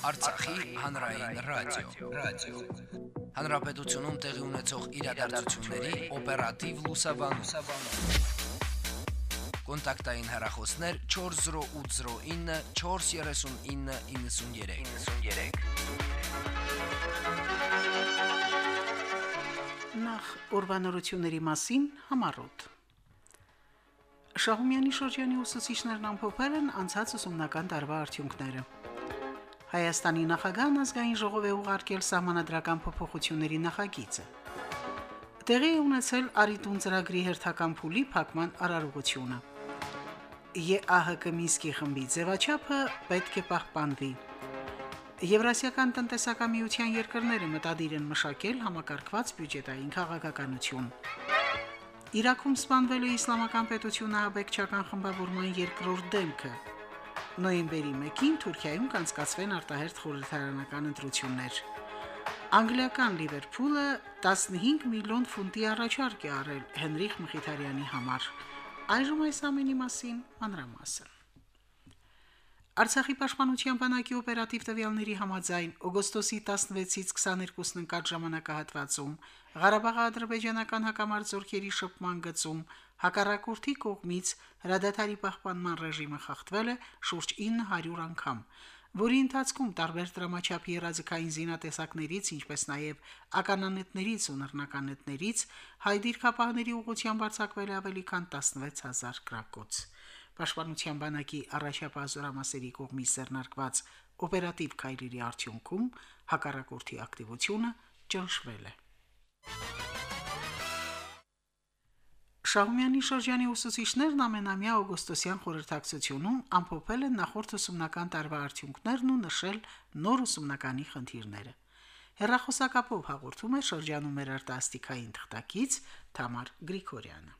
Արցախի հանրային ռադիո, ռադիո։ Հանրապետությունում տեղի ունեցող իրադարձությունների օպերատիվ լուսաբանում։ Կոնտակտային հեռախոսներ 40809 43993։ 93։ Նախ ուրբանորությունների մասին համառոտ։ Շահումյանի շրջանի ուսուցիչներն ամփոփել են անցած ուսումնական տարվա արդյունքները։ Հայաստանի նախագահն ազգային ժողով է ուղարկել սահմանադրական փոփոխությունների նախագիծը։ Տեղի է ունեցել Արիտուն ծրագրի հերթական փուլի փակման արարողությունը։ ԵԱՀԿ Մինսկի խմբի ձևաչափը պետք է պահպանվի։ Եվրասիական տնտեսական միության երկրները մտադիր են մշակել համակարգված բյուջետային քաղաքականություն։ Իրաքում սպանվել է իսլամական պետությունը աբեկչական խմբավորման երկրորդ դեմքը։ Նոյեմբերի 1-ին Թուրքիայում կանցկացվեն արտահերթ խորհրդարանական ընտրություններ։ Անգլիական Լիվերփուլը 15 միլիոն ֆունտի առաջարկ է արել Հենրիխ Մխիթարյանի համար։ Այժմ այս ամենի մասին մանրամասն։ Արցախի պաշտպանության բանակի օպերատիվ տվյալների համաձայն օգոստոսի 16-ից 22-ն ընկած ժամանակահատվածում Ղարաբաղի ադրբեջանական հակամարտությունների շփման գծում հակառակորդի կողմից հրադադարի պահպանման ռեժիմը խախտվել է շուրջ 900 անգամ, որի ընթացքում տարբեր դրամաչափի երազկային զինատեսակներից, ինչպես նաև ականանետներից ու նռնականետներից հայ դիրքապահների ուղղությամբ արձակվել ավելի քան 16000 գրակոց։ Պաշտպանության բանակի առաջապահ զորամասերի կողմից ձեռնարկված օպերատիվ քայլերի արդյունքում հակառակորդի ակտիվությունը ճնշվել է։ Շահումյանի շրջանի ուսուցիչներն ամենամյա օգոստոսյան խորհրդակցությունում ամփոփել են նախորդ ուսումնական տարվա արդյունքներն ու նշել նոր ուսումնականի խնդիրները։ Հերրախոսակապով հաղորդում է շրջանում մեր արտասթիկային թղթակից Թամար Գրիգորյանը։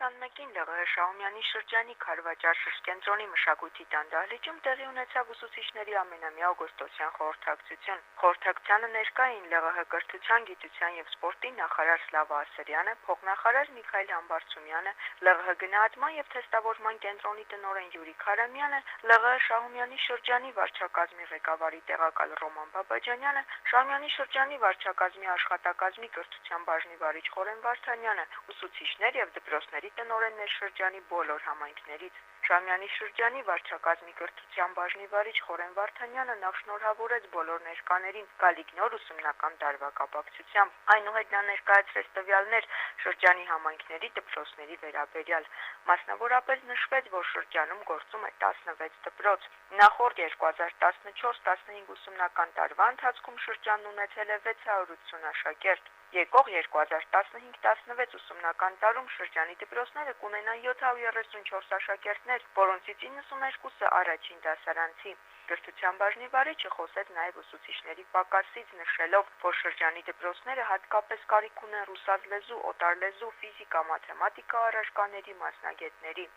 Օգոստոսի 21-ին ԼՂՀ Շահումյանի շրջանի Խարվաճար շրջենտրոնի մշակույթի տան դահլիճում տեղի ունեցավ ուսուցիչների ամենամյա օգոստոսյան խորհրդակցություն։ Խորհրդակցությանը ներկա էին ԼՂՀ կրթության, գիտության եւ սպորտի նախարար Սլավա Ասերյանը, փոխնախարար Միքայել Համբարձումյանը, ԼՂՀ գնահատման եւ թեստավորման կենտրոնի տնօրեն Յուրի Խարամյանը, ԼՂՀ Շահումյանի շրջանի վարչակազմի ղեկավարի տեղակալ Ռոման Բաբաջանյանը, Շահումյանի շրջանի վարչակազմի աշխատակազմի կրթության բաժնի վարիչ Խորեն Վարդանյանը, ուսուցիչներ եւ դպրոցների տնօրեններ շրջանի բոլոր համայնքներից։ Շամյանի շրջանի վարչակազմի կրթության բաժնի վարիչ Խորեն Վարդանյանը նախ շնորհավորեց բոլոր ներկաներին գալիքնոր ուսումնական տարվա կապակցությամբ։ Այնուհետ նա ներկայացրեց տվյալներ շրջանի համայնքների դպրոցների վերաբերյալ։ Մասնավորապես նշվեց, որ շրջանում գործում է 16 դպրոց։ Նախորդ 2014-15 ուսումնական տարվա ընթացքում շրջանն ունեցել է 680 աշակերտ։ Եկող 2015-16 ուսումնական տարում շրջանի դպրոցները կունենան 734 աշակերտներ, որոնցից 92-ը առաջին դասարանցի։ Կրթության բաժնի վարիչը խոսեց նաև ուսուցիչների պակասից, նշելով, որ շրջանի դպրոցները հատկապես կարիք ունեն ռուսաց լեզու, օտար լեզու, ֆիզիկա, մաթեմատիկա առարկաների մասնագետների։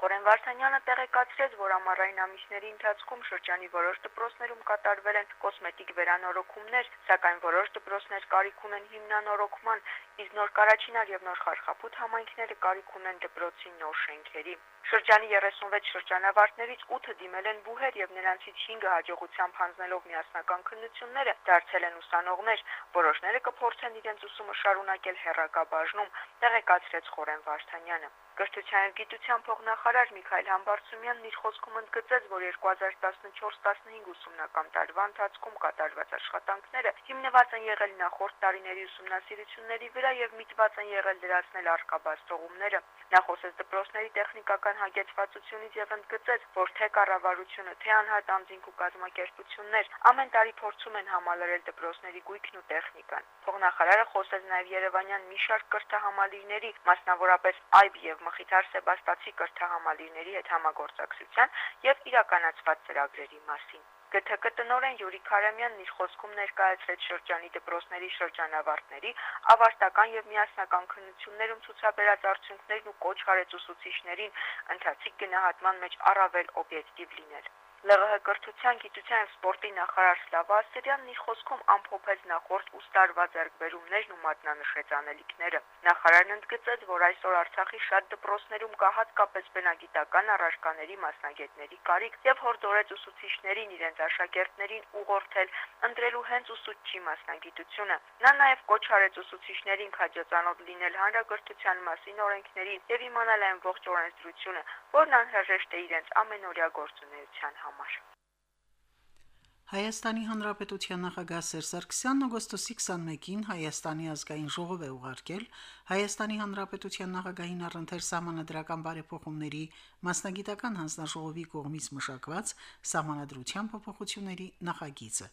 Խորեն Վարդանյանը տեղեկացրեց, որ ամառային ամիսների ընթացքում շրջանի որոշ դպրոցներում կատարվել են կոսմետիկ վերանորոգումներ, սակայն որոշ դպրոցներ կարիք ունեն հիմնանորոգման, իսկ նոր Կարաչինար եւ նոր Խարխապուտ համայնքները կարիք ունեն դպրոցի նոր շենքերի։ Շրջանի 36 շրջանավարտներից 8-ը դիմել են բուհեր եւ նրանցից 5-ը հաջողությամբ հանձնելով միասնական քննությունները դարձել են ուսանողներ, որոշները կփորձեն իրենց ուսումը շարունակել հերրակա բաժնում, տեղեկացրեց Խորեն Վարդանյանը։ Կրթության եւ գիտության փոխնախարար Միքայել Համբարձումյանն իր խոսքում ընդգծեց, որ 2014-15 ուսումնական տարվա ընթացքում կատարված աշխատանքները հիմնված են եղել նախորդ տարիների ուսումնասիրությունների վրա եւ միտված են եղել դրացնել արկաբաստողումները։ Նա խոսեց դպրոցների տեխնիկական հագեցվածությունից եւ ընդգծեց, որ թե կառավարությունը, թե անհատ անձինք ու կազմակերպություններ ամեն տարի փորձում են համալրել դպրոցների գույքն ու տեխնիկան։ Փոխնախարարը խոսեց նաեւ Երևանյան մի շարք կրթահամալիրների, մասնավորապես այբ եւ Մխիթար Սեբաստացի կրթահամալիրների հետ համագործակցության եւ իրականացված ծրագրերի մասին։ ԳԹԿ տնօրեն Յուրի Խարամյանն իր խոսքում ներկայացրեց շրջանի դպրոցների շրջանավարտների ավարտական եւ միասնական քննություններում ցուցաբերած արդյունքներն ու կոչ արեց ուսուցիչներին ընթացիկ գնահատման մեջ առավել օբյեկտիվ լինել։ ԼՂՀ կրթության, գիտության եւ սպորտի նախարար Սլավա Ասերյանն իր խոսքում ամփոփեց նախորդ ուս տարվա ձեռքբերումներն ու մատնանշեց անելիքները։ Նախարարն ընդգծեց, որ այսօր Արցախի շատ դպրոցներում կա հատկապես բնագիտական առարկաների մասնագետների կարիք եւ հորդորեց ուսուցիչներին իրենց աշակերտներին ուղղորդել ընտրելու հենց ուսուցչի մասնագիտությունը։ Նա նաեւ կոչ արեց ուսուցիչներին քաջածանոթ լինել հանրակրթության մասին օրենքներին եւ իմանալ այն ողջ օրենսդրությունը, որն անհրաժեշտ է իրենց ամենօրյա գործունեության համար։ Հայաստանի Հանրապետության նախագահ Սերժ Սարգսյանն օգոստոսի 21-ին Հայաստանի ազգային ժողով է ուղարկել Հայաստանի Հանրապետության նախագահին առընթեր սահմանադրական բարեփոխումների մասնագիտական հանձնաժողովի կողմից մշակված սահմանադրության փոփոխությունների նախագիծը։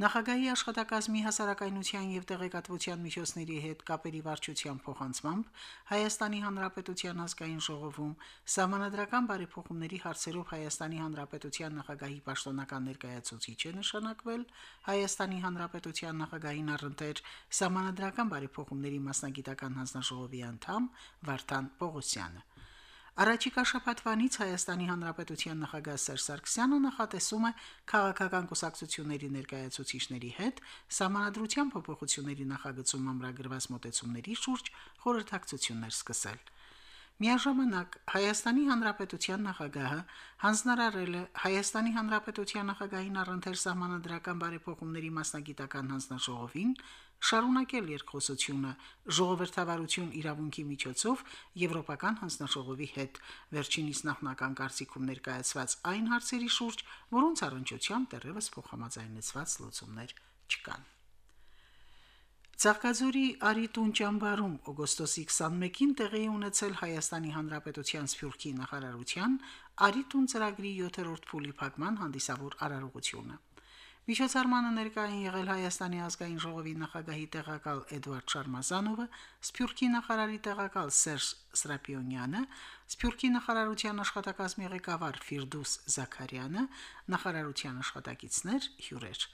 Նախագահի աշխատակազմի հասարակայնության եւ տեղեկատվության միջոցների հետ կապերի վարչության փոխանցմամբ Հայաստանի Հանրապետության ազգային ժողովում համանadrական բարեփոխումների հարցերով Հայաստանի Հանրապետության նախագահի պաշտոնական ներկայացուցիչ է նշանակվել Հայաստանի Հանրապետության նախագահին առընթեր համանadrական բարեփոխումների մասնագիտական հանձնաժողովի անդամ Վարդան Պողոսյանը Առաջիկա շաբաթվանից Հայաստանի Հանրապետության նախագահ Սերժ Սարգսյանը նախատեսում է քաղաքական կուսակցությունների ներկայացուցիչների հետ համանadrության փոփոխությունների նախագծում ամրագրված մոտեցումների շուրջ խորհրդակցություններ սկսել։ Միաժամանակ Հայաստանի Հանրապետության նախագահը հանձնարարել է Հայաստանի Հանրապետության նախագահին առընթեր սահմանադրական բարեփոխումների մասնագիտական հանձնաժողովին շարունակել երկխոսությունը ժողովրդավարություն իրավունքի միջոցով եվրոպական հանձնաժողովի հետ վերջինիս նախնական կարծիքում ներկայացված այն հարցերի շուրջ, որոնց առընչությամբ դեռևս փոխհամաձայնեցված լուծումներ չկան։ Ցաղկազորի Արիտուն ճամբարում օգոստոսի 21-ին տեղի ունեցել Հայաստանի Հանրապետության Սփյուռքի նախարարության Արիտուն ծրագրի 7-րդ փուլի փակման հանդիսավոր արարողությունը։ Միջոցառմանը ներկա են եղել Հայաստանի ազգային ժողովի նախագահի տեղակալ Էդվարդ Շարմազանովը, Սփյուռքի նախարարի տեղակալ Սերժ Սրապիոնյանը, Սփյուռքի նախարարության աշխատակազմի ղեկավար Ֆիրդուս Զաքարյանը, նախարարության աշխատակիցներ հյուրեր։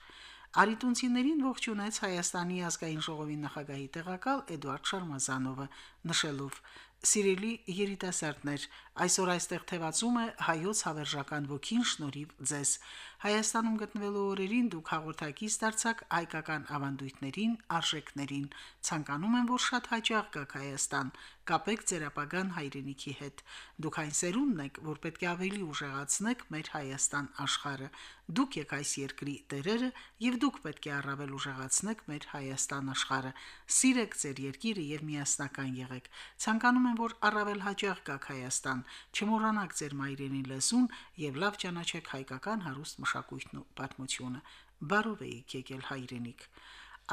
Արիտունցիներին ողջունեց Հայաստանի ազգային ժողովի նախագահի տեղակալ Էդվարդ Շարմազանովը, նշելով. «Սիրելի երիտասարդներ, այսօր այստեղ թևածում է հայոց հավերժական ոգին շնորհիվ ձեզ։ Հայաստանում գտնվելու օրերին դուք հաղորդակից դարձաք հայկական ավանդույթներին, արժեքներին։ Ցանկանում եմ, որ շատ հաճախ գաք Հայաստան, կապեք ձեր ապագան հայրենիքի հետ։ Դուք այն սերունդն եք, որ պետք է ավելի ուժեղացնեք մեր Հայաստան աշխարհը։ Դուք եք այս երկրի տերերը եւ դուք պետք է առավել ուժեղացնեք մեր Հայաստան աշխարհը։ Սիրեք ձեր երկիրը եւ միասնական եղեք։ Ցանկանում եմ, որ առավել հաճախ գաք Հայաստան, չմոռանաք ձեր մայրենի լեզուն եւ լավ ճանաչեք հայկական հարուստ մշակույթն ու պատմությունը։ Բարով եք եկել հայրենիք։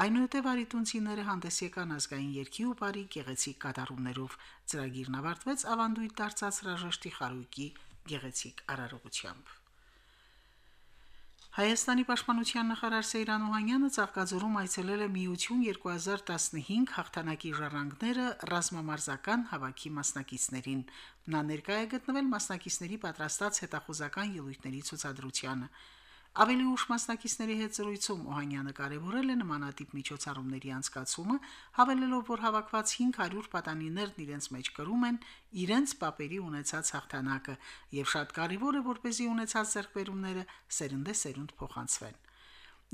Այնուհետև արիտունցիները հանդես եկան ազգային երկի ու բարի գեղեցիկ կատարումներով։ Ծրագիրն ավարտվեց ավանդույթ դարձած հրաժեշտի խարույկի գեղեցիկ արարողությամբ։ Հայաստանի պաշտպանության նախարար Սեյրան Օհանյանը ցաղկաձորում այցելել է Միություն 2015 հաղթանակի ժառանգները ռազմամարզական հավաքի մասնակիցներին։ Նա ներկայ է գտնվել մասնակիցների պատրաստած հետախուզական ելույթների ցուցադրությանը։ Ավելի ուշ մասնակիցների հետ զրույցում Օհանյանը կարևորել է նմանատիպ միջոցառումների անցկացումը, հավելելով, որ հավաքված 500 պատանիներն իրենց մեջ կրում են իրենց papերի ունեցած հաղթանակը, եւ շատ կարևոր է, որպեսզի ունեցած ձեռքբերումները սերնդե-սերունդ փոխանցվեն։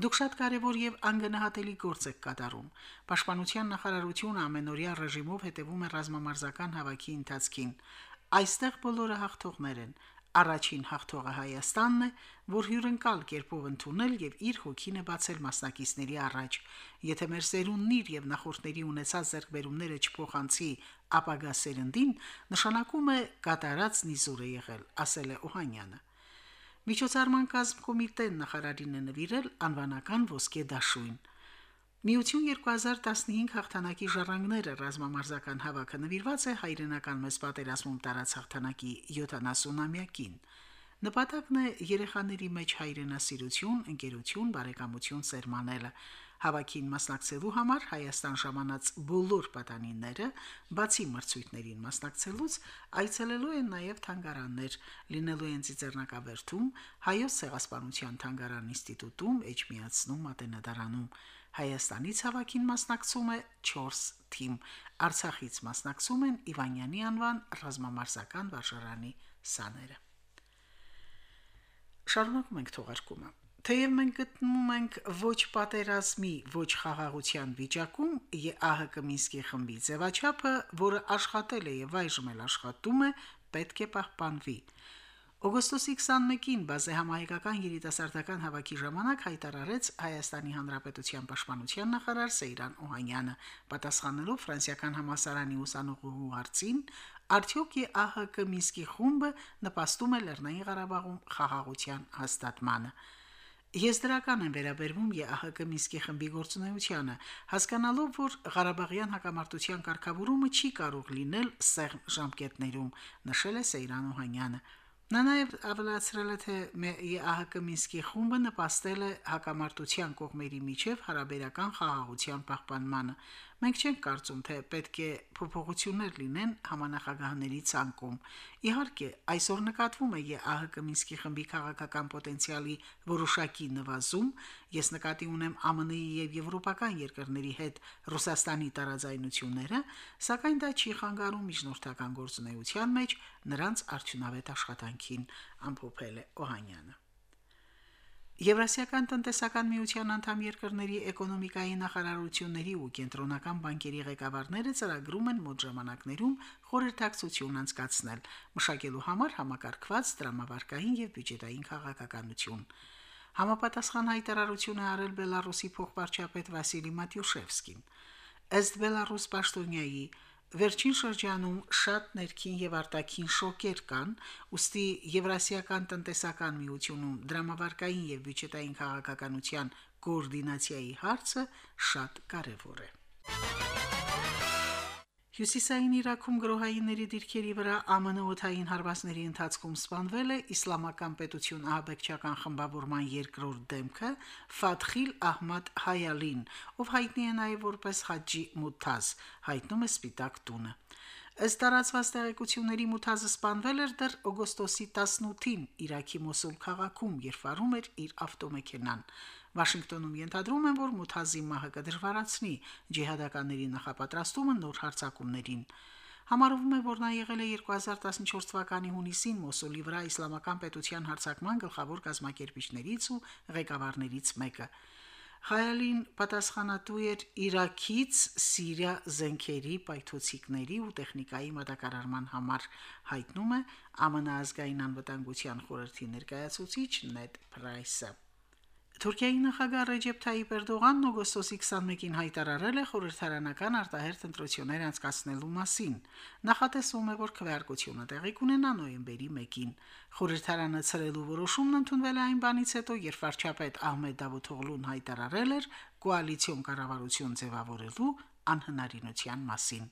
Դուք շատ կարևոր եւ անգնահատելի գործ եք կատարում։ Պաշտպանության նախարարությունը ամենօրյա ռեժիմով հետևում է ռազմամարզական հավաքի ընթացքին։ Այստեղ բոլորը հաղթողներ են։ Առաջին հաղթողը Հայաստանն է, որ հյուրընկալ կերպով ընդունել եւ իր հոգին է բացել մասնակիցների առաջ։ Եթե մեր սերունդն իր եւ նախորդների ունեցած ձեռքբերումները չփոխանցի ապագա սերնդին, նշանակում է կատարած նիզուր է եղել, ասել է Օհանյանը։ Միջոցառման կազմ կոմիտեն նախարարին է նվիրել անվանական ոսկե դաշույն։ Միություն 2015 հաղթանակի ժառանգները ռազմամարզական հավաքը նվիրված է հայրենական մեծ պատերազմում տարած հաղթանակի 70-ամյակին։ Նպատակն է երեխաների մեջ հայրենասիրություն, ընկերություն, բարեկամություն սերմանելը։ Հավաքին մասնակցելու համար Հայաստան ժամանած բոլոր պատանիները, բացի մրցույթներին մասնակցելուց, այցելելու են նաև թանգարաններ, լինելու են Ծիծեռնակաբերդում, Հայոց ցեղասպանության թանգարան ինստիտուտում, Էջմիածնում, Մատենադարանում։ Հայաստանից հավաքին մասնակցում է 4 թիմ։ Արցախից մասնակցում են Իվանյանի անվան ռազմամարզական վարժարանի սաները։ Շարունակում ենք թողարկումը։ Թեև մենք գտնվում ենք ոչ պատերազմի, ոչ խաղաղության վիճակում, ԵԱՀԿ Մինսկի խմբի ձևաչափը, որը աշխատել է եւ այժմ էլ աշխատում է, պետք է պահպանվի։ Օգոստոսի 21-ին բազե համահայկական երիտասարդական հավաքի ժամանակ հայտարարեց Հայաստանի Հանրապետության պաշտպանության նախարար Սեյրան Օհանյանը, պատասխանելով ֆրանսիական համասարանի ուսանողու հարցին, արդյոք ԵԱՀԿ Մինսկի խումբը նպաստում է Լեռնային Ղարաբաղում խաղաղության հաստատմանը։ Ես դրական եմ վերաբերվում ԵԱՀԿ Մինսկի խմբի գործունեությանը, հասկանալով, որ Ղարաբաղյան հակամարտության կարգավորումը չի կարող լինել սեղմ ժամկետներում, նշել է Սեյրան Օհանյանը։ Նա նաև ավելացրել է, թե ԵԱՀԿ Մինսկի խումբը նպաստել է հակամարտության կողմերի միջև հարաբերական խաղաղության պահպանմանը։ Մենք չենք կարծում, թե պետք է փոփոխություններ լինեն համանախագահների ցանկում։ Իհարկե, այսօր նկատվում է ԵԱՀԿ Մինսկի խմբի քաղաքական պոտենցիալի որոշակի նվազում։ Ես նկատի ունեմ ԱՄՆ-ի եւ եվրոպական երկրների հետ Ռուսաստանի տարաձայնությունները, սակայն դա չի խանգարում միջնորդական գործունեության մեջ նրանց արդյունավետ աշխատանքին, ամփոփել է Օհանյանը։ Եվրասիական տնտեսական միության անդամ երկրների էկոնոմիկայի նախարարությունների ու կենտրոնական բանկերի ղեկավարները ծրագրում են մոտ ժամանակներում խորհրդակցություն անցկացնել, մշակելու համար համակարգված դրամավարկային եւ բյուջետային քաղաքականություն։ Համապատասխան հայտարարություն է արել Բելարուսի փոխվարչապետ Վասիլի Մատյուշևսկին։ Ըստ Բելարուս պաշտոնյայի Վերջին շրջանում շատ ներքին եւ արտաքին շոկեր կան, ուստի Եվրասիական տնտեսական միությունում դրամավարկային եւ բյուջետային քաղաքականության կոորդինացիայի հարցը շատ կարեւոր է։ Հյուսիսային Իրաքում գրոհայինների դիրքերի վրա ԱՄՆ օթային հարվածների ընթացքում սպանվել է իսլամական պետություն ահաբեկչական խմբավորման երկրորդ դեմքը Ֆաթխիլ Ահմադ Հայալին, ով հայտնի է նաև որպես Խաջի Մութազ, հայտնում է Սպիտակ տունը։ Ըստ տարածված տեղեկությունների Մութազը սպանվել էր դեռ օգոստոսի 18-ին Իրաքի Մոսուլ քաղաքում, երբ վարում էր իր ավտոմեքենան։ Վաշինգտոնում ենթադրում են, որ Մութազի մահը կդժվարացնի ջիհադականների նախապատրաստումը նոր հարձակումներին։ Համարվում է, որ նա եղել է 2014 թվականի հունիսին Մոսուլի վրա իսլամական պետության հարձակման գլխավոր կազմակերպիչներից ու ղեկավարներից մեկը։ Հայալին պատասխանատու էր Իրաքից Սիրիա զենքերի, պայթուցիկների ու տեխնիկայի մատակարարման համար, հայտնում է ԱՄՆ ազգային անվտանգության խորհրդի ներկայացուցիչ Նեդ Փրայսը։ Թուրքիայի նախագահ Ռեջեփ Թայիպ Էրդողանն օգոստոսի 21-ին հայտարարել է խորհրդարանական արտահերթ ընտրություններ անցկացնելու մասին։ Նախատեսվում է, որ քվեարկությունը տեղի կունենա նոյեմբերի 1-ին։ Խորհրդարանը ցրելու որոշումն ընդունվել է այն բանից հետո, երբ վարչապետ Ահմեդ Դավութօղլուն հայտարարել էր կոալիցիոն կառավարություն ձևավորելու անհնարինության մասին։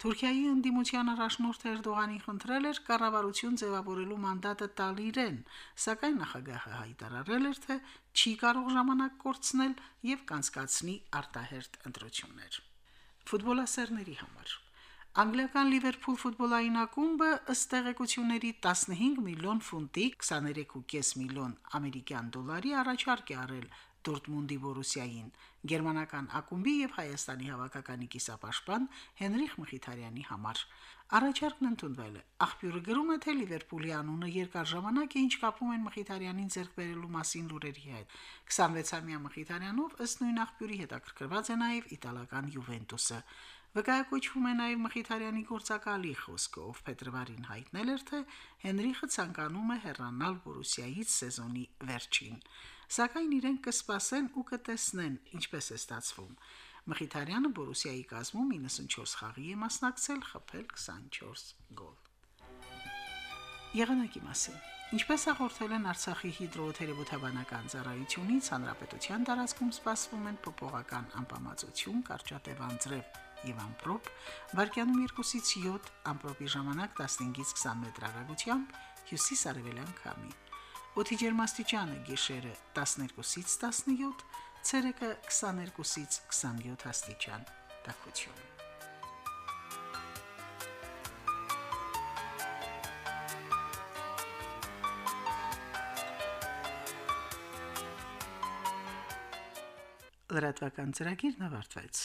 Թուրքիայի ընդդիմության առաջնորդ Էրդողանի խնդրել էր կառավարություն ձևավորելու մանդատը տալ իրեն, սակայն նախագահը հայտարարել էր, թե չի կարող ժամանակ կորցնել եւ կանցկացնի արտահերտ ընտրություններ։ Ֆուտբոլասերների համար. Անգլիական Լիվերփուլ ֆուտբոլային ակումբը ըստ տեղեկությունների 15 միլիոն ֆունտի 23.5 միլիոն ամերիկյան դոլարի առաջարկ է արել Դորտմունդի Բորուսիային, գերմանական ակումբի եւ Հայաստանի հավաքականի կիսապաշտպան Հենրիխ Մխիթարյանի համար։ Առաջարկն ընդունվել է։ Աղբյուրը գրում է, թե Լիվերպուլի անունը երկար ժամանակ է ինչ կապում են Մխիթարյանին ձեռք բերելու մասին լուրերի հետ։ 26-ամյա Մխիթարյանով ըստ նույն աղբյուրի հետաքրքրված է նաեւ իտալական Յուվենտուսը։ Վկայակոչվում է նաև Մխիթարյանի գործակալի խոսքը, ով փետրվարին հայտնել էր, թե Հենրիխը ցանկանում է հեռանալ Բորուսիայից սեզոնի վերջին սակայն իրենք կսպասեն ու կտեսնեն, ինչպես է ստացվում։ Մխիթարյանը Բորուսիայի կազմում 94 խաղի է մասնակցել, խփել 24 գոլ։ Եղանակի մասին. Ինչպես հաղորդել են Արցախի հիդրոթերապևտաբանական ծառայությունից, հանրապետության տարածքում սպասվում են փոփոխական անբավարարություն, կարճատև անձրև եւ ամպրոպ, վարկյանում 2-ից 7, ամպրոպի ժամանակ 15-ից 20 մետր հեռագությամբ հյուսիս-արևելյան քամի։ Օդի ջերմաստիճանը գիշերը 12-ից 17, ցերեկը 22-ից 27 աստիճան։ Տաքություն։ Լրատվական ծրագիրն ավարտվեց։